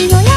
y